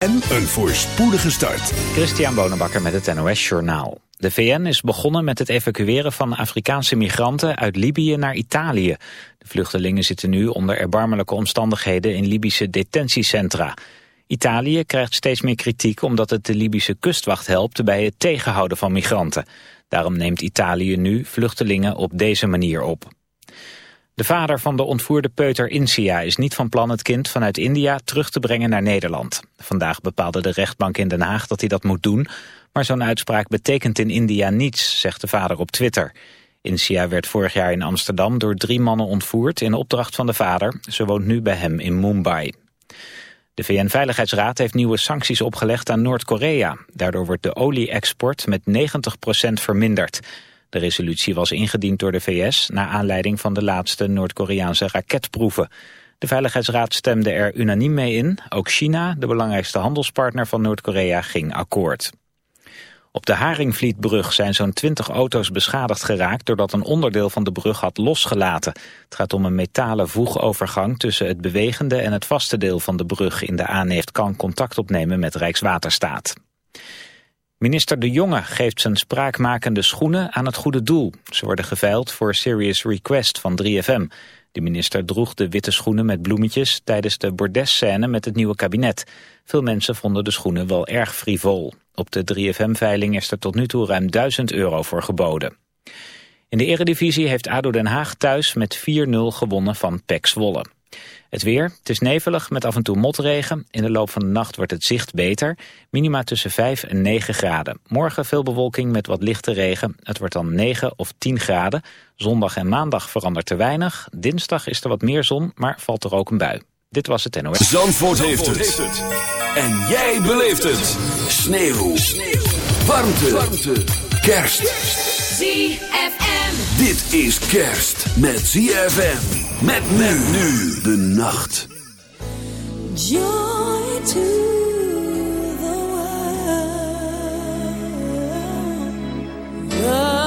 En een voorspoedige start. Christian Bonenbakker met het NOS Journaal. De VN is begonnen met het evacueren van Afrikaanse migranten uit Libië naar Italië. De vluchtelingen zitten nu onder erbarmelijke omstandigheden in Libische detentiecentra. Italië krijgt steeds meer kritiek omdat het de Libische kustwacht helpt bij het tegenhouden van migranten. Daarom neemt Italië nu vluchtelingen op deze manier op. De vader van de ontvoerde peuter Insia is niet van plan het kind vanuit India terug te brengen naar Nederland. Vandaag bepaalde de rechtbank in Den Haag dat hij dat moet doen, maar zo'n uitspraak betekent in India niets, zegt de vader op Twitter. Insia werd vorig jaar in Amsterdam door drie mannen ontvoerd in opdracht van de vader. Ze woont nu bij hem in Mumbai. De VN-veiligheidsraad heeft nieuwe sancties opgelegd aan Noord-Korea. Daardoor wordt de olie-export met 90% verminderd. De resolutie was ingediend door de VS naar aanleiding van de laatste Noord-Koreaanse raketproeven. De Veiligheidsraad stemde er unaniem mee in. Ook China, de belangrijkste handelspartner van Noord-Korea, ging akkoord. Op de Haringvlietbrug zijn zo'n 20 auto's beschadigd geraakt doordat een onderdeel van de brug had losgelaten. Het gaat om een metalen voegovergang tussen het bewegende en het vaste deel van de brug. In de aaneeft kan contact opnemen met Rijkswaterstaat. Minister De Jonge geeft zijn spraakmakende schoenen aan het goede doel. Ze worden geveild voor Serious Request van 3FM. De minister droeg de witte schoenen met bloemetjes tijdens de bordesscène met het nieuwe kabinet. Veel mensen vonden de schoenen wel erg frivol. Op de 3FM-veiling is er tot nu toe ruim 1000 euro voor geboden. In de eredivisie heeft ADO Den Haag thuis met 4-0 gewonnen van PEC Zwolle. Het weer, het is nevelig met af en toe motregen. In de loop van de nacht wordt het zicht beter. Minima tussen 5 en 9 graden. Morgen veel bewolking met wat lichte regen. Het wordt dan 9 of 10 graden. Zondag en maandag verandert er weinig. Dinsdag is er wat meer zon, maar valt er ook een bui. Dit was het NOS. Zandvoort, heeft, het. En jij beleeft het. Sneeuw. Sneeuw. Warmte. Warmte. Kerst. ZFM. Dit is kerst met ZFM. Met men nu de nacht. Joy to the world.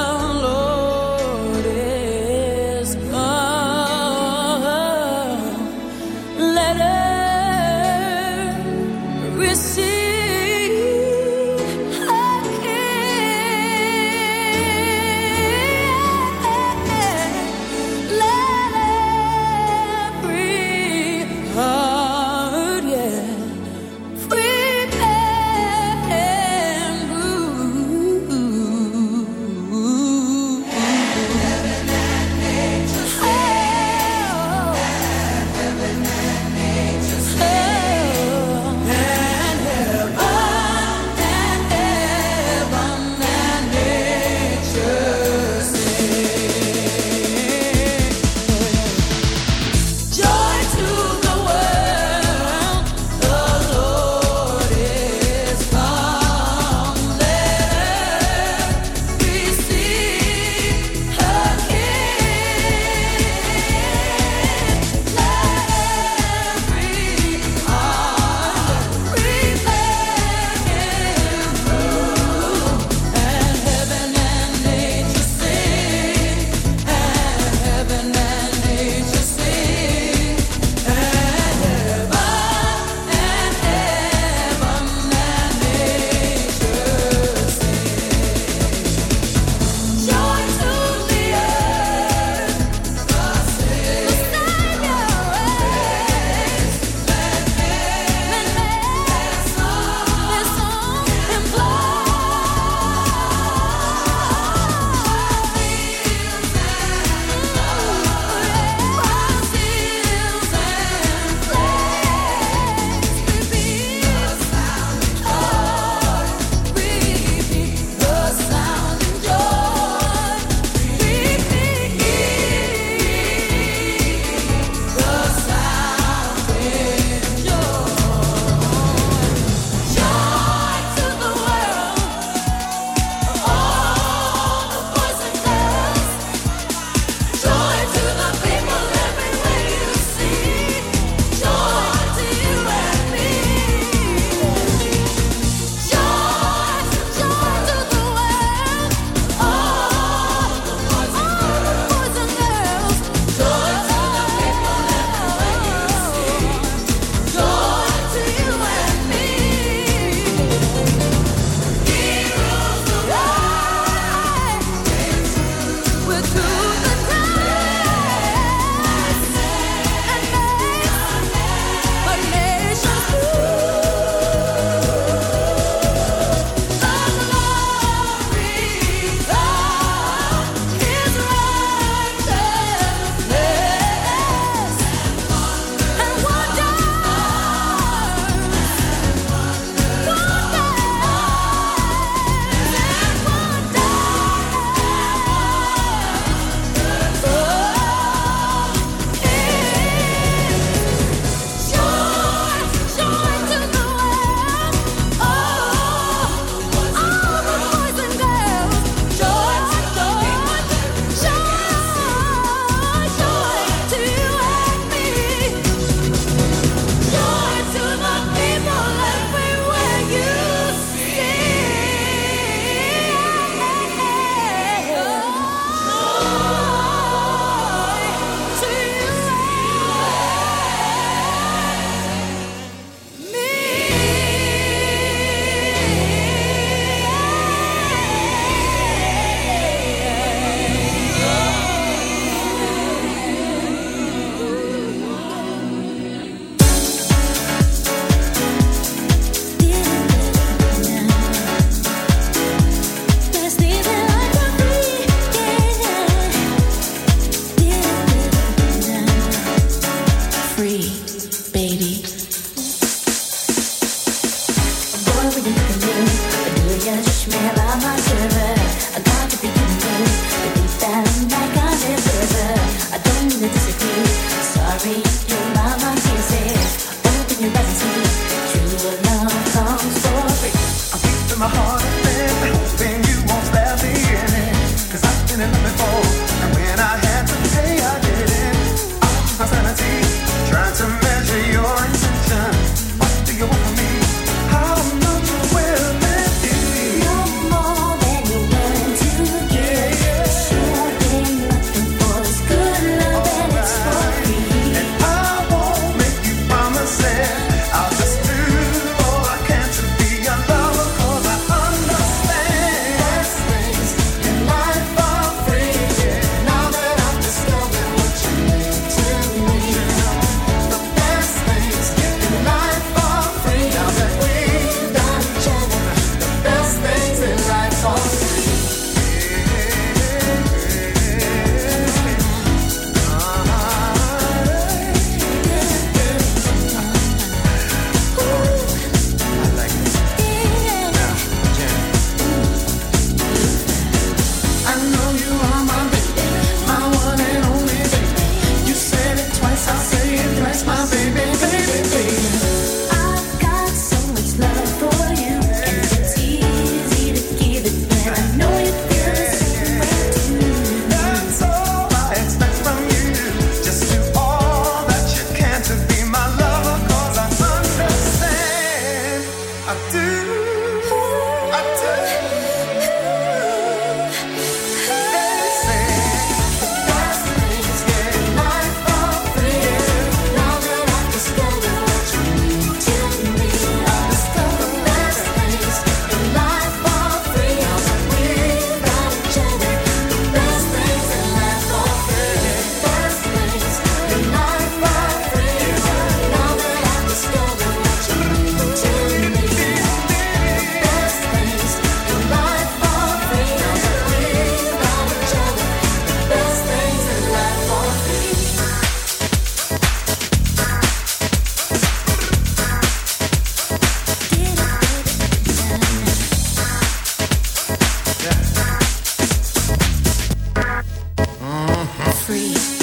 Cause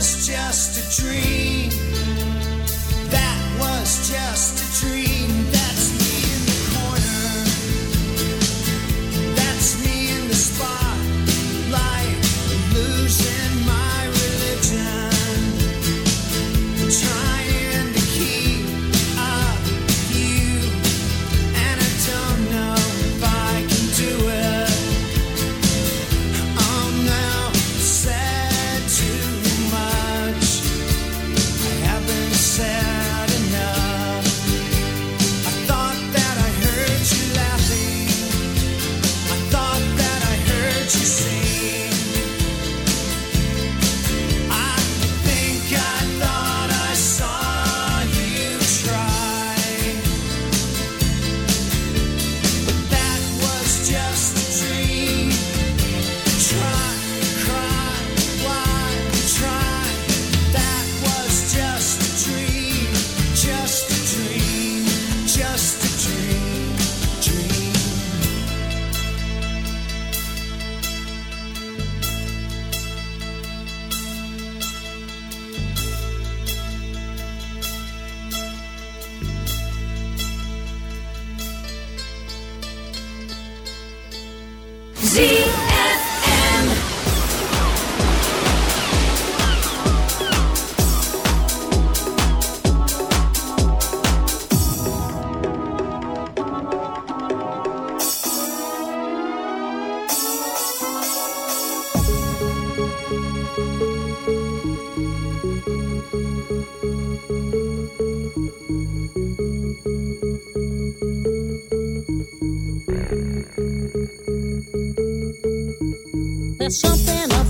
was just a dream. There's something about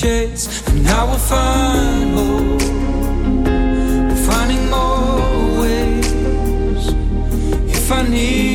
chase, and I will find more. We're finding more ways if I need.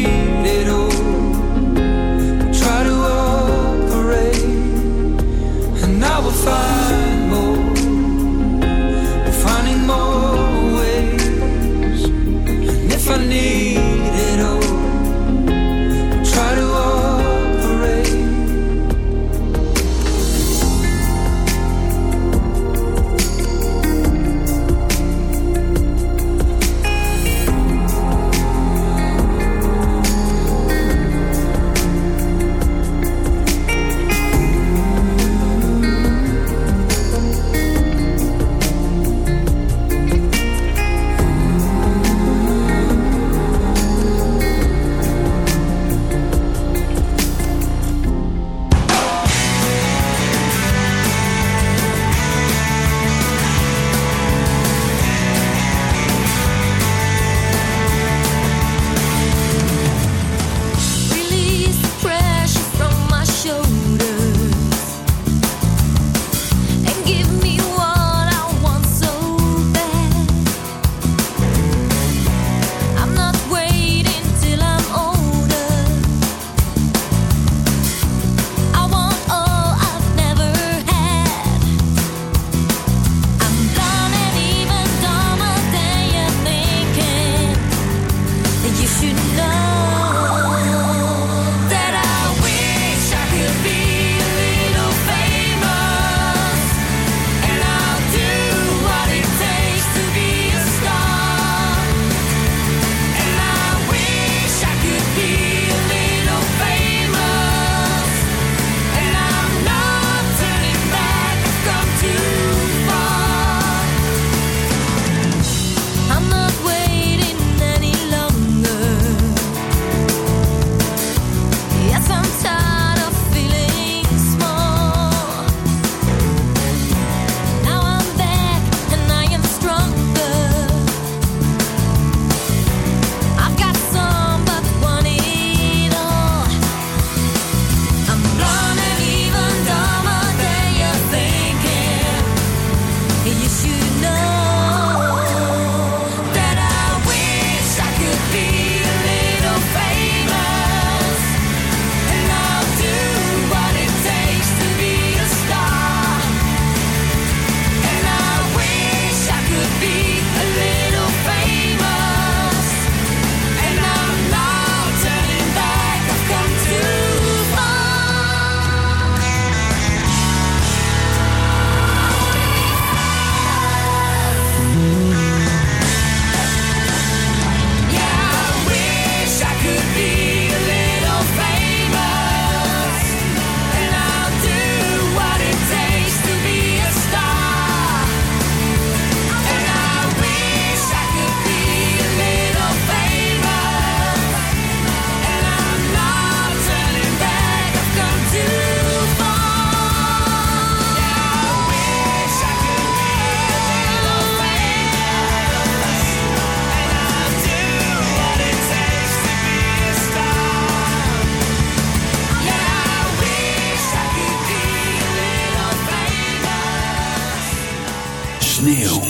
Sneeuw.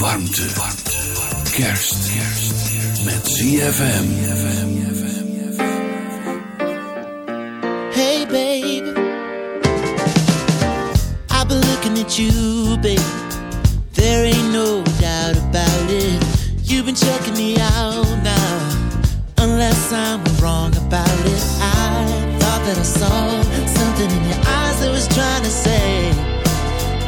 Warmte. Kerst. Met ZFM. Hey baby. I've been looking at you babe. There ain't no doubt about it. You've been checking me out now. Unless I'm wrong about it. I thought that I saw something in your eyes that was trying to say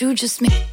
you just made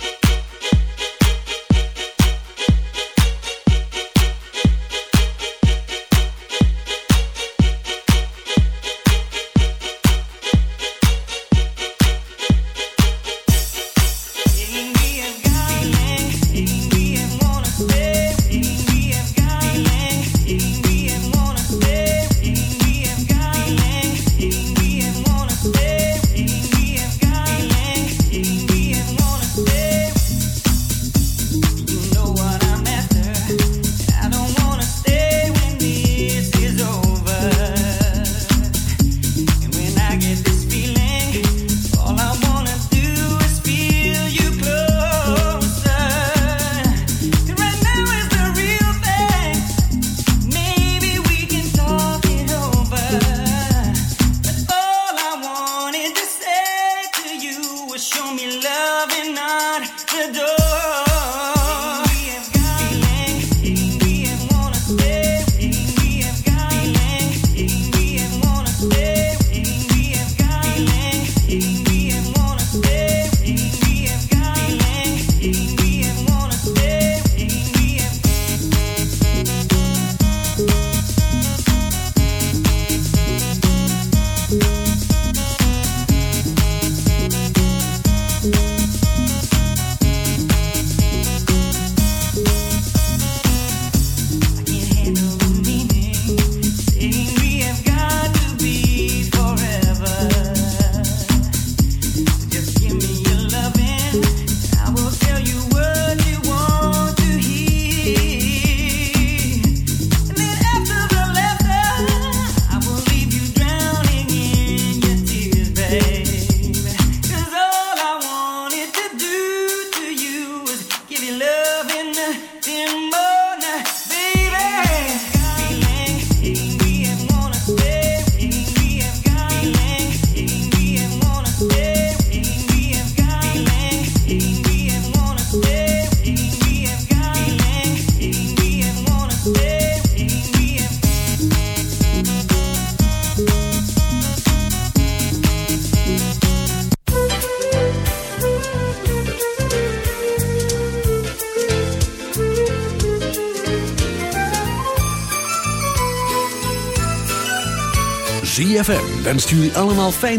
wenst jullie allemaal fijn.